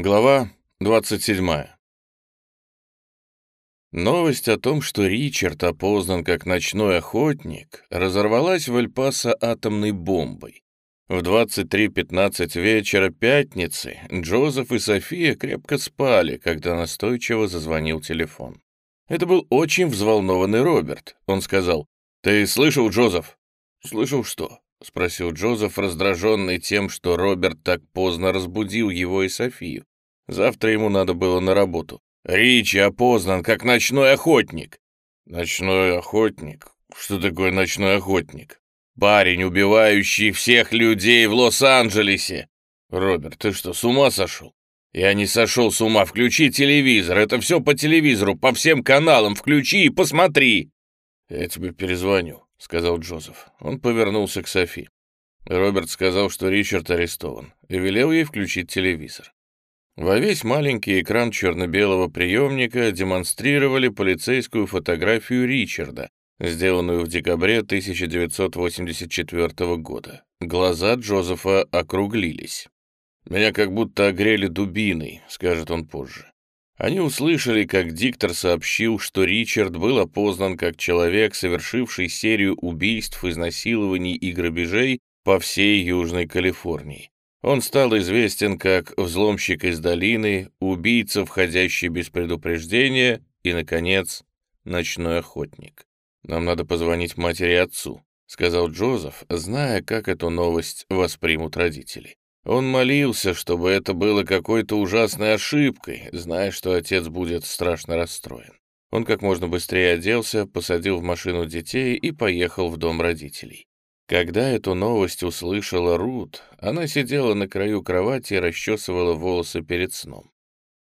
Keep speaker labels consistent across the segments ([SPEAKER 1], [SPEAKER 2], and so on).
[SPEAKER 1] Глава 27. Новость о том, что Ричард опознан как ночной охотник, разорвалась в Эль-Пасо атомной бомбой. В 23.15 вечера пятницы Джозеф и София крепко спали, когда настойчиво зазвонил телефон. Это был очень взволнованный Роберт. Он сказал, «Ты слышал, Джозеф?» «Слышал что?» — спросил Джозеф, раздраженный тем, что Роберт так поздно разбудил его и Софию. Завтра ему надо было на работу. «Ричи опознан как ночной охотник». «Ночной охотник? Что такое ночной охотник?» «Парень, убивающий всех людей в Лос-Анджелесе». «Роберт, ты что, с ума сошел?» «Я не сошел с ума. Включи телевизор. Это все по телевизору, по всем каналам. Включи и посмотри». «Я тебе перезвоню», — сказал Джозеф. Он повернулся к Софи. Роберт сказал, что Ричард арестован, и велел ей включить телевизор. Во весь маленький экран черно-белого приемника демонстрировали полицейскую фотографию Ричарда, сделанную в декабре 1984 года. Глаза Джозефа округлились. «Меня как будто огрели дубиной», — скажет он позже. Они услышали, как диктор сообщил, что Ричард был опознан как человек, совершивший серию убийств, изнасилований и грабежей по всей Южной Калифорнии. Он стал известен как взломщик из долины, убийца, входящий без предупреждения и, наконец, ночной охотник. «Нам надо позвонить матери и отцу», — сказал Джозеф, зная, как эту новость воспримут родители. Он молился, чтобы это было какой-то ужасной ошибкой, зная, что отец будет страшно расстроен. Он как можно быстрее оделся, посадил в машину детей и поехал в дом родителей. Когда эту новость услышала Рут, она сидела на краю кровати и расчесывала волосы перед сном.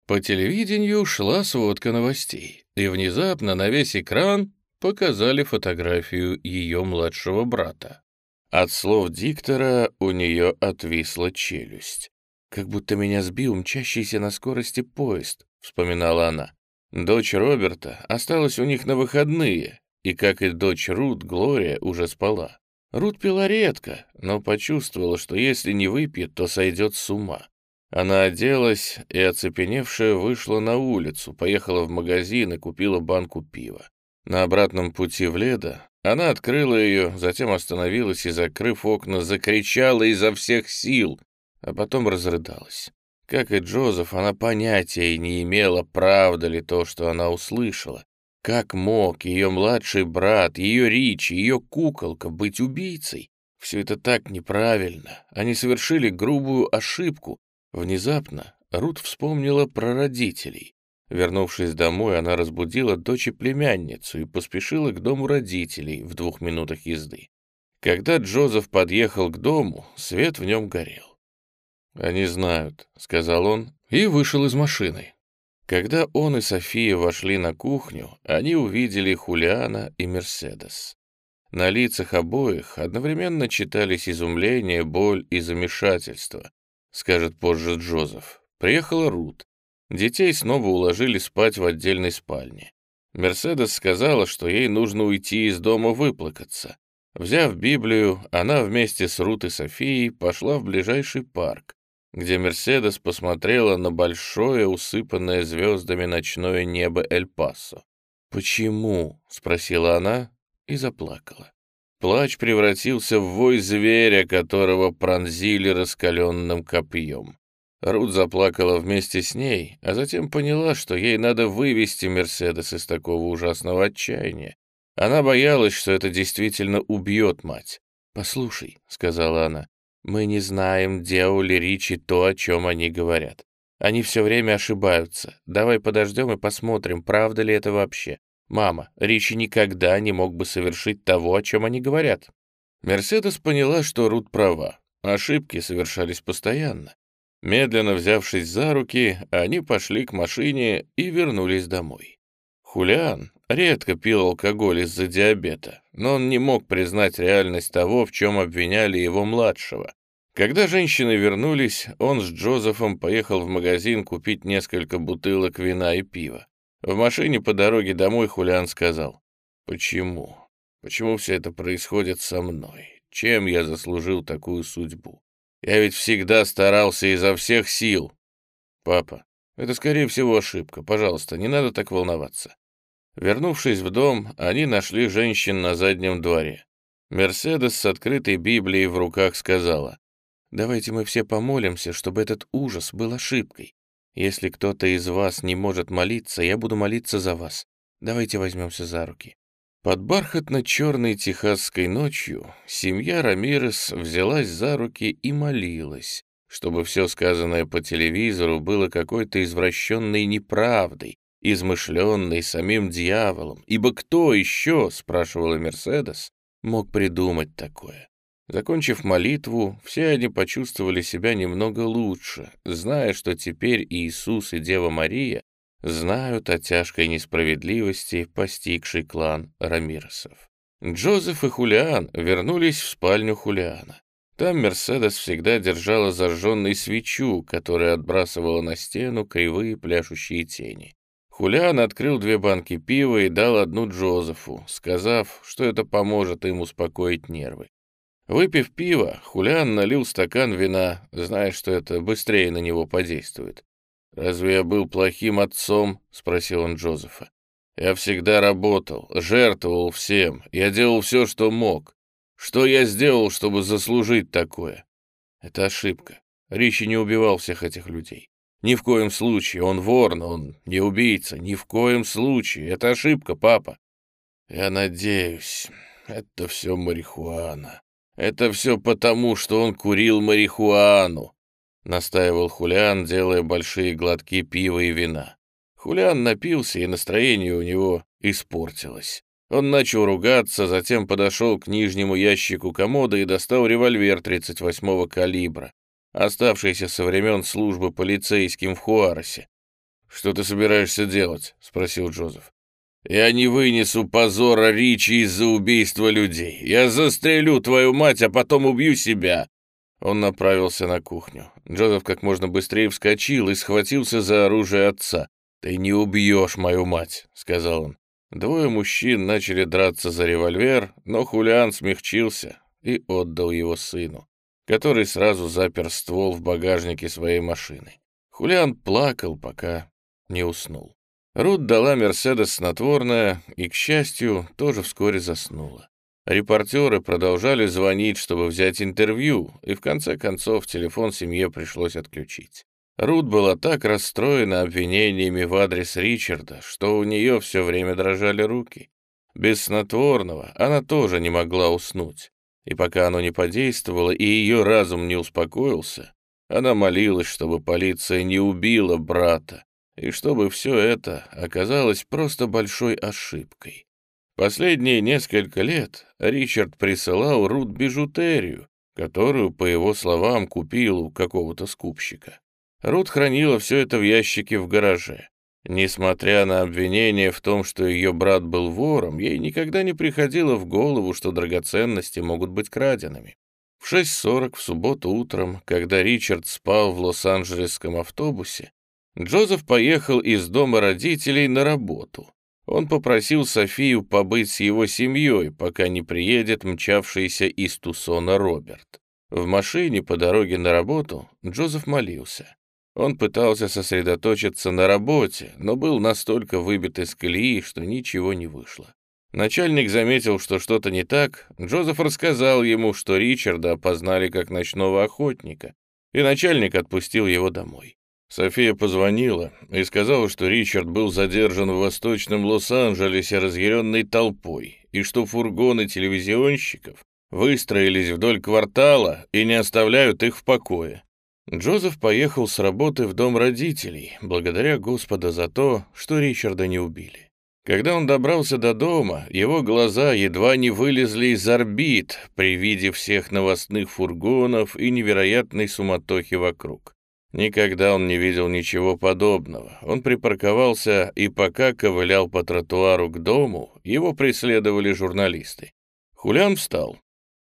[SPEAKER 1] По телевидению шла сводка новостей, и внезапно на весь экран показали фотографию ее младшего брата. От слов диктора у нее отвисла челюсть. «Как будто меня сбил мчащийся на скорости поезд», — вспоминала она. Дочь Роберта осталась у них на выходные, и, как и дочь Рут, Глория уже спала. Рут пила редко, но почувствовала, что если не выпьет, то сойдет с ума. Она оделась и, оцепеневшая, вышла на улицу, поехала в магазин и купила банку пива. На обратном пути в Ледо она открыла ее, затем остановилась и, закрыв окна, закричала изо всех сил, а потом разрыдалась. Как и Джозеф, она понятия не имела, правда ли то, что она услышала. Как мог ее младший брат, ее Ричи, ее куколка быть убийцей? Все это так неправильно. Они совершили грубую ошибку. Внезапно Рут вспомнила про родителей. Вернувшись домой, она разбудила дочь и племянницу и поспешила к дому родителей в двух минутах езды. Когда Джозеф подъехал к дому, свет в нем горел. «Они знают», — сказал он, и вышел из машины. Когда он и София вошли на кухню, они увидели Хулиана и Мерседес. На лицах обоих одновременно читались изумление, боль и замешательство, скажет позже Джозеф. Приехала Рут. Детей снова уложили спать в отдельной спальне. Мерседес сказала, что ей нужно уйти из дома выплакаться. Взяв Библию, она вместе с Рут и Софией пошла в ближайший парк, где Мерседес посмотрела на большое, усыпанное звездами ночное небо Эль-Пасо. «Почему?» — спросила она и заплакала. Плач превратился в вой зверя, которого пронзили раскаленным копьем. Рут заплакала вместе с ней, а затем поняла, что ей надо вывести Мерседес из такого ужасного отчаяния. Она боялась, что это действительно убьет мать. «Послушай», — сказала она, — «мы не знаем, делал ли Ричи то, о чем они говорят. Они все время ошибаются. Давай подождем и посмотрим, правда ли это вообще. Мама, Ричи никогда не мог бы совершить того, о чем они говорят». Мерседес поняла, что Рут права. Ошибки совершались постоянно. Медленно взявшись за руки, они пошли к машине и вернулись домой. Хулиан редко пил алкоголь из-за диабета, но он не мог признать реальность того, в чем обвиняли его младшего. Когда женщины вернулись, он с Джозефом поехал в магазин купить несколько бутылок вина и пива. В машине по дороге домой Хулиан сказал, «Почему? Почему все это происходит со мной? Чем я заслужил такую судьбу? Я ведь всегда старался изо всех сил. «Папа, это, скорее всего, ошибка. Пожалуйста, не надо так волноваться». Вернувшись в дом, они нашли женщин на заднем дворе. Мерседес с открытой Библией в руках сказала, «Давайте мы все помолимся, чтобы этот ужас был ошибкой. Если кто-то из вас не может молиться, я буду молиться за вас. Давайте возьмемся за руки». Под бархатно-черной техасской ночью семья Рамирес взялась за руки и молилась, чтобы все сказанное по телевизору было какой-то извращенной неправдой, измышленной самим дьяволом, ибо кто еще, спрашивала Мерседес, мог придумать такое? Закончив молитву, все они почувствовали себя немного лучше, зная, что теперь Иисус и Дева Мария знают о тяжкой несправедливости, постигшей клан Рамиросов. Джозеф и Хулиан вернулись в спальню Хулиана. Там Мерседес всегда держала зажженной свечу, которая отбрасывала на стену кривые пляшущие тени. Хулиан открыл две банки пива и дал одну Джозефу, сказав, что это поможет им успокоить нервы. Выпив пиво, Хулиан налил стакан вина, зная, что это быстрее на него подействует. «Разве я был плохим отцом?» — спросил он Джозефа. «Я всегда работал, жертвовал всем, я делал все, что мог. Что я сделал, чтобы заслужить такое?» «Это ошибка. Ричи не убивал всех этих людей. Ни в коем случае. Он вор, но он не убийца. Ни в коем случае. Это ошибка, папа». «Я надеюсь, это все марихуана. Это все потому, что он курил марихуану. — настаивал Хулиан, делая большие глотки пива и вина. Хулиан напился, и настроение у него испортилось. Он начал ругаться, затем подошел к нижнему ящику комода и достал револьвер 38-го калибра, оставшийся со времен службы полицейским в Хуаросе. «Что ты собираешься делать?» — спросил Джозеф. «Я не вынесу позора Ричи из-за убийства людей. Я застрелю твою мать, а потом убью себя. Он направился на кухню. Джозеф как можно быстрее вскочил и схватился за оружие отца. «Ты не убьешь мою мать», — сказал он. Двое мужчин начали драться за револьвер, но Хулиан смягчился и отдал его сыну, который сразу запер ствол в багажнике своей машины. Хулиан плакал, пока не уснул. Рут дала Мерседес снотворное и, к счастью, тоже вскоре заснула. Репортеры продолжали звонить, чтобы взять интервью, и в конце концов телефон семье пришлось отключить. Рут была так расстроена обвинениями в адрес Ричарда, что у нее все время дрожали руки. Без снотворного она тоже не могла уснуть. И пока оно не подействовало и ее разум не успокоился, она молилась, чтобы полиция не убила брата, и чтобы все это оказалось просто большой ошибкой. Последние несколько лет Ричард присылал Рут бижутерию, которую, по его словам, купил у какого-то скупщика. Рут хранила все это в ящике в гараже. Несмотря на обвинение в том, что ее брат был вором, ей никогда не приходило в голову, что драгоценности могут быть краденными. В 6.40 в субботу утром, когда Ричард спал в Лос-Анджелесском автобусе, Джозеф поехал из дома родителей на работу. Он попросил Софию побыть с его семьей, пока не приедет мчавшийся из Тусона Роберт. В машине по дороге на работу Джозеф молился. Он пытался сосредоточиться на работе, но был настолько выбит из колеи, что ничего не вышло. Начальник заметил, что что-то не так. Джозеф рассказал ему, что Ричарда опознали как ночного охотника, и начальник отпустил его домой. София позвонила и сказала, что Ричард был задержан в восточном Лос-Анджелесе разъяренной толпой, и что фургоны телевизионщиков выстроились вдоль квартала и не оставляют их в покое. Джозеф поехал с работы в дом родителей, благодаря Господа за то, что Ричарда не убили. Когда он добрался до дома, его глаза едва не вылезли из орбит при виде всех новостных фургонов и невероятной суматохи вокруг. Никогда он не видел ничего подобного. Он припарковался и пока ковылял по тротуару к дому, его преследовали журналисты. Хулян встал.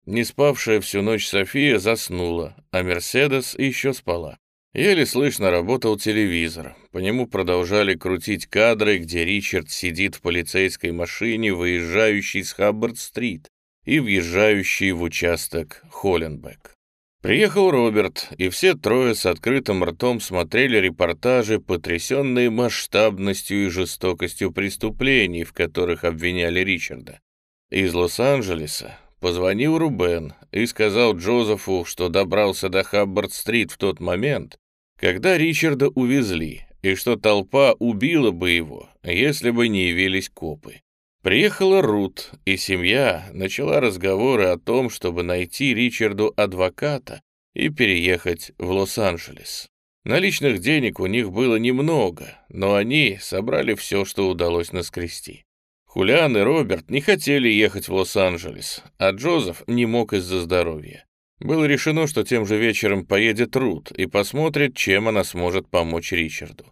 [SPEAKER 1] Не спавшая всю ночь София заснула, а Мерседес еще спала. Еле слышно работал телевизор. По нему продолжали крутить кадры, где Ричард сидит в полицейской машине, выезжающей с Хаббард-стрит и въезжающей в участок Холленбек. Приехал Роберт, и все трое с открытым ртом смотрели репортажи, потрясенные масштабностью и жестокостью преступлений, в которых обвиняли Ричарда. Из Лос-Анджелеса позвонил Рубен и сказал Джозефу, что добрался до Хаббард-стрит в тот момент, когда Ричарда увезли, и что толпа убила бы его, если бы не явились копы. Приехала Рут, и семья начала разговоры о том, чтобы найти Ричарду адвоката и переехать в Лос-Анджелес. Наличных денег у них было немного, но они собрали все, что удалось наскрести. Хулиан и Роберт не хотели ехать в Лос-Анджелес, а Джозеф не мог из-за здоровья. Было решено, что тем же вечером поедет Рут и посмотрит, чем она сможет помочь Ричарду.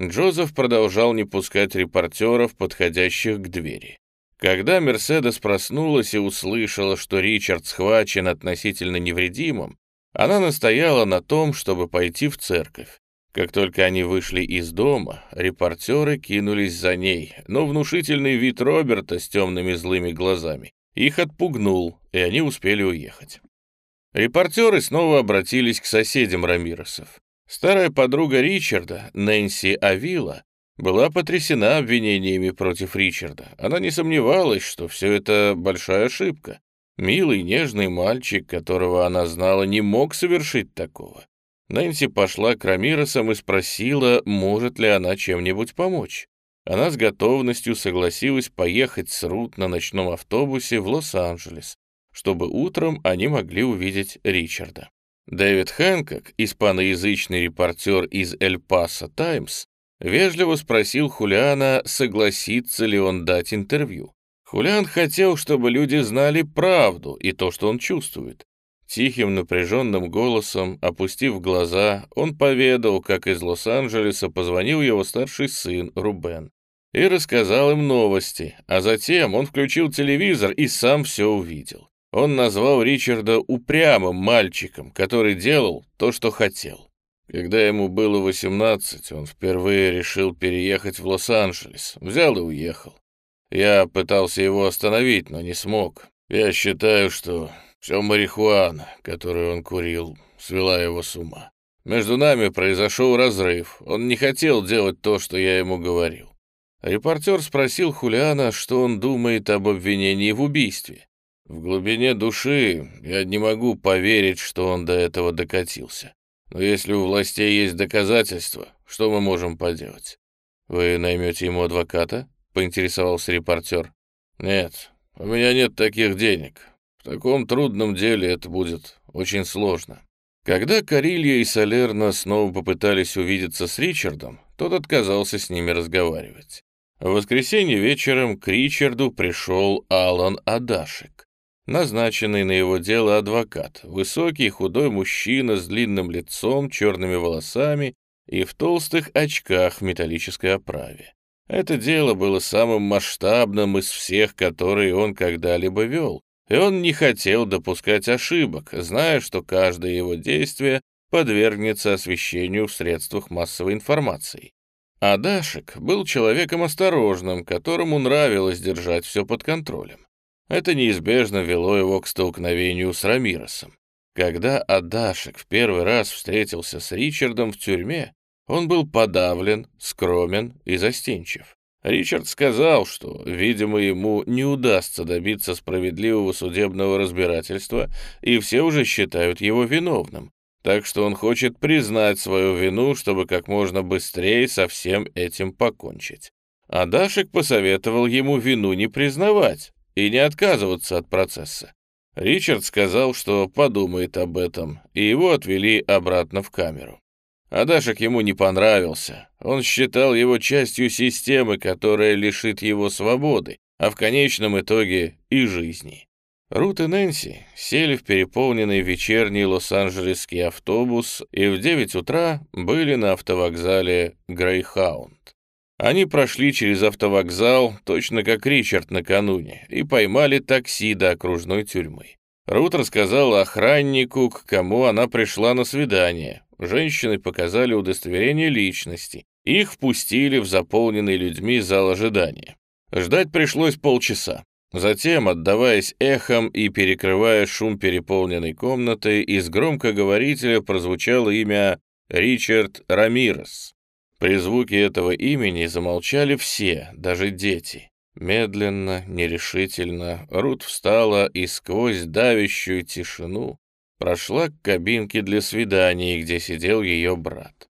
[SPEAKER 1] Джозеф продолжал не пускать репортеров, подходящих к двери. Когда Мерседес проснулась и услышала, что Ричард схвачен относительно невредимым, она настояла на том, чтобы пойти в церковь. Как только они вышли из дома, репортеры кинулись за ней, но внушительный вид Роберта с темными злыми глазами их отпугнул, и они успели уехать. Репортеры снова обратились к соседям Рамиросов. Старая подруга Ричарда, Нэнси Авила, была потрясена обвинениями против Ричарда. Она не сомневалась, что все это большая ошибка. Милый, нежный мальчик, которого она знала, не мог совершить такого. Нэнси пошла к Рамиросам и спросила, может ли она чем-нибудь помочь. Она с готовностью согласилась поехать с Рут на ночном автобусе в Лос-Анджелес, чтобы утром они могли увидеть Ричарда. Дэвид Хэнкок, испаноязычный репортер из «Эль-Пасо Таймс», вежливо спросил Хулиана, согласится ли он дать интервью. Хулиан хотел, чтобы люди знали правду и то, что он чувствует. Тихим напряженным голосом, опустив глаза, он поведал, как из Лос-Анджелеса позвонил его старший сын Рубен и рассказал им новости, а затем он включил телевизор и сам все увидел. Он назвал Ричарда упрямым мальчиком, который делал то, что хотел. Когда ему было 18, он впервые решил переехать в Лос-Анджелес, взял и уехал. Я пытался его остановить, но не смог. Я считаю, что все марихуана, которую он курил, свела его с ума. Между нами произошел разрыв. Он не хотел делать то, что я ему говорил. Репортер спросил Хулиана, что он думает об обвинении в убийстве. В глубине души я не могу поверить, что он до этого докатился. Но если у властей есть доказательства, что мы можем поделать? Вы наймете ему адвоката? Поинтересовался репортер. Нет, у меня нет таких денег. В таком трудном деле это будет очень сложно. Когда Карилья и Салерна снова попытались увидеться с Ричардом, тот отказался с ними разговаривать. В воскресенье вечером к Ричарду пришел Алан Адашик назначенный на его дело адвокат, высокий худой мужчина с длинным лицом, черными волосами и в толстых очках в металлической оправе. Это дело было самым масштабным из всех, которые он когда-либо вел, и он не хотел допускать ошибок, зная, что каждое его действие подвергнется освещению в средствах массовой информации. Адашек был человеком осторожным, которому нравилось держать все под контролем. Это неизбежно вело его к столкновению с Рамиросом. Когда Адашек в первый раз встретился с Ричардом в тюрьме, он был подавлен, скромен и застенчив. Ричард сказал, что, видимо, ему не удастся добиться справедливого судебного разбирательства, и все уже считают его виновным, так что он хочет признать свою вину, чтобы как можно быстрее со всем этим покончить. Адашек посоветовал ему вину не признавать, и не отказываться от процесса. Ричард сказал, что подумает об этом, и его отвели обратно в камеру. Адашек ему не понравился. Он считал его частью системы, которая лишит его свободы, а в конечном итоге и жизни. Рут и Нэнси сели в переполненный вечерний лос-анджелесский автобус и в 9 утра были на автовокзале Грейхаунд. Они прошли через автовокзал, точно как Ричард накануне, и поймали такси до окружной тюрьмы. Рут рассказала охраннику, к кому она пришла на свидание. Женщины показали удостоверение личности. Их впустили в заполненный людьми зал ожидания. Ждать пришлось полчаса. Затем, отдаваясь эхом и перекрывая шум переполненной комнаты, из громкоговорителя прозвучало имя Ричард Рамирес. При звуке этого имени замолчали все, даже дети. Медленно, нерешительно Рут встала и сквозь давящую тишину прошла к кабинке для свиданий, где сидел ее брат.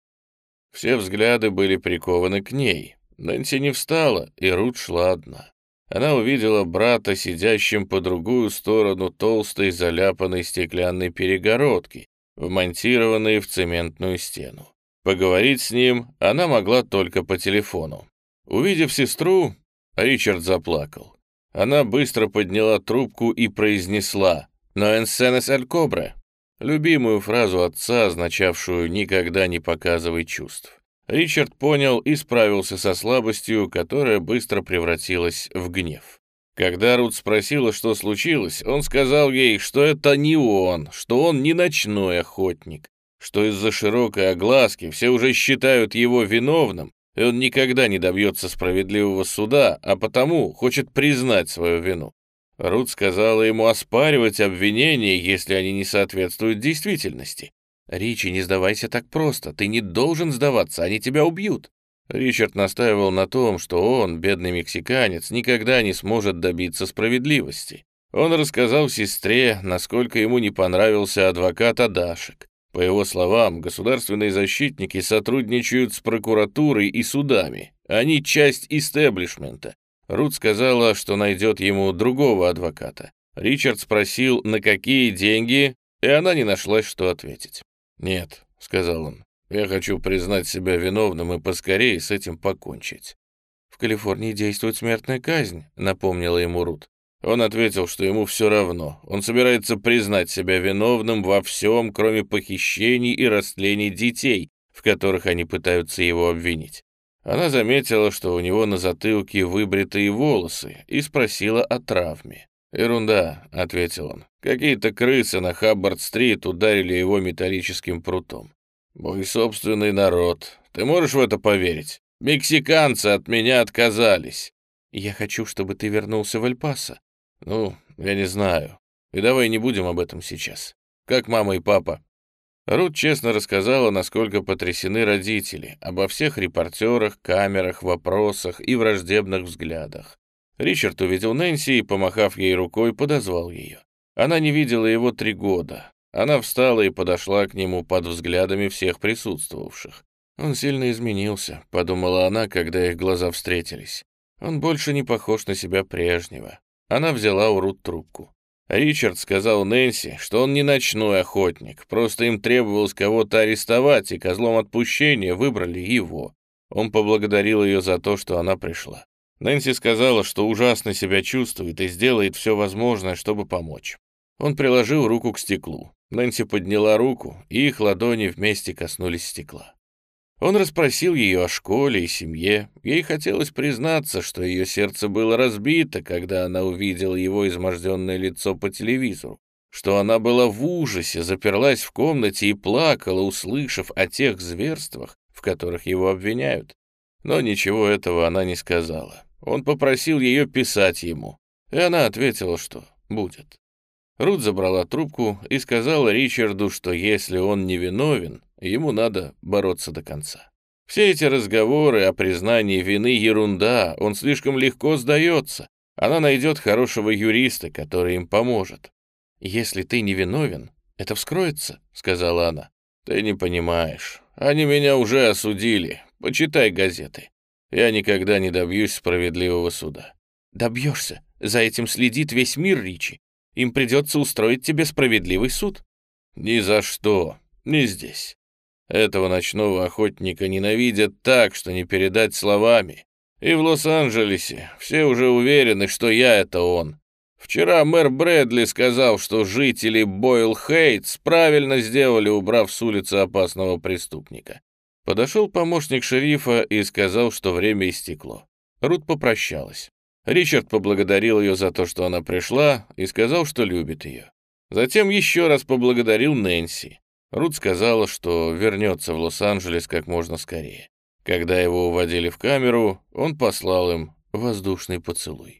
[SPEAKER 1] Все взгляды были прикованы к ней. Нэнси не встала, и Рут шла одна. Она увидела брата, сидящим по другую сторону толстой заляпанной стеклянной перегородки, вмонтированной в цементную стену. Поговорить с ним она могла только по телефону. Увидев сестру, Ричард заплакал. Она быстро подняла трубку и произнесла «Но энсенес эль кобре» любимую фразу отца, означавшую «никогда не показывай чувств». Ричард понял и справился со слабостью, которая быстро превратилась в гнев. Когда Рут спросила, что случилось, он сказал ей, что это не он, что он не ночной охотник, что из-за широкой огласки все уже считают его виновным, и он никогда не добьется справедливого суда, а потому хочет признать свою вину. Рут сказала ему оспаривать обвинения, если они не соответствуют действительности. «Ричи, не сдавайся так просто. Ты не должен сдаваться, они тебя убьют». Ричард настаивал на том, что он, бедный мексиканец, никогда не сможет добиться справедливости. Он рассказал сестре, насколько ему не понравился адвокат Адашек. По его словам, государственные защитники сотрудничают с прокуратурой и судами. Они часть истеблишмента. Рут сказала, что найдет ему другого адвоката. Ричард спросил, на какие деньги, и она не нашлась, что ответить. «Нет», — сказал он, — «я хочу признать себя виновным и поскорее с этим покончить». «В Калифорнии действует смертная казнь», — напомнила ему Рут. Он ответил, что ему все равно. Он собирается признать себя виновным во всем, кроме похищений и растлений детей, в которых они пытаются его обвинить. Она заметила, что у него на затылке выбритые волосы, и спросила о травме. «Ерунда», — ответил он. «Какие-то крысы на Хаббард-стрит ударили его металлическим прутом. Мой собственный народ. Ты можешь в это поверить? Мексиканцы от меня отказались». «Я хочу, чтобы ты вернулся в Эль-Пасо». «Ну, я не знаю. И давай не будем об этом сейчас. Как мама и папа?» Рут честно рассказала, насколько потрясены родители, обо всех репортерах, камерах, вопросах и враждебных взглядах. Ричард увидел Нэнси и, помахав ей рукой, подозвал ее. Она не видела его три года. Она встала и подошла к нему под взглядами всех присутствовавших. «Он сильно изменился», — подумала она, когда их глаза встретились. «Он больше не похож на себя прежнего». Она взяла у Рут трубку. Ричард сказал Нэнси, что он не ночной охотник, просто им требовалось кого-то арестовать, и козлом отпущения выбрали его. Он поблагодарил ее за то, что она пришла. Нэнси сказала, что ужасно себя чувствует и сделает все возможное, чтобы помочь. Он приложил руку к стеклу. Нэнси подняла руку, и их ладони вместе коснулись стекла. Он расспросил ее о школе и семье. Ей хотелось признаться, что ее сердце было разбито, когда она увидела его изможденное лицо по телевизору, что она была в ужасе, заперлась в комнате и плакала, услышав о тех зверствах, в которых его обвиняют. Но ничего этого она не сказала. Он попросил ее писать ему, и она ответила, что будет. Рут забрала трубку и сказала Ричарду, что если он не виновен, ему надо бороться до конца. Все эти разговоры о признании вины — ерунда, он слишком легко сдается. Она найдет хорошего юриста, который им поможет. «Если ты не виновен, это вскроется», — сказала она. «Ты не понимаешь. Они меня уже осудили. Почитай газеты. Я никогда не добьюсь справедливого суда». «Добьешься. За этим следит весь мир, Ричи. Им придется устроить тебе справедливый суд». «Ни за что. Не здесь. Этого ночного охотника ненавидят так, что не передать словами. И в Лос-Анджелесе все уже уверены, что я — это он. Вчера мэр Брэдли сказал, что жители Бойл-Хейтс правильно сделали, убрав с улицы опасного преступника. Подошел помощник шерифа и сказал, что время истекло. Рут попрощалась. Ричард поблагодарил ее за то, что она пришла, и сказал, что любит ее. Затем еще раз поблагодарил Нэнси. Рут сказала, что вернется в Лос-Анджелес как можно скорее. Когда его уводили в камеру, он послал им воздушный поцелуй.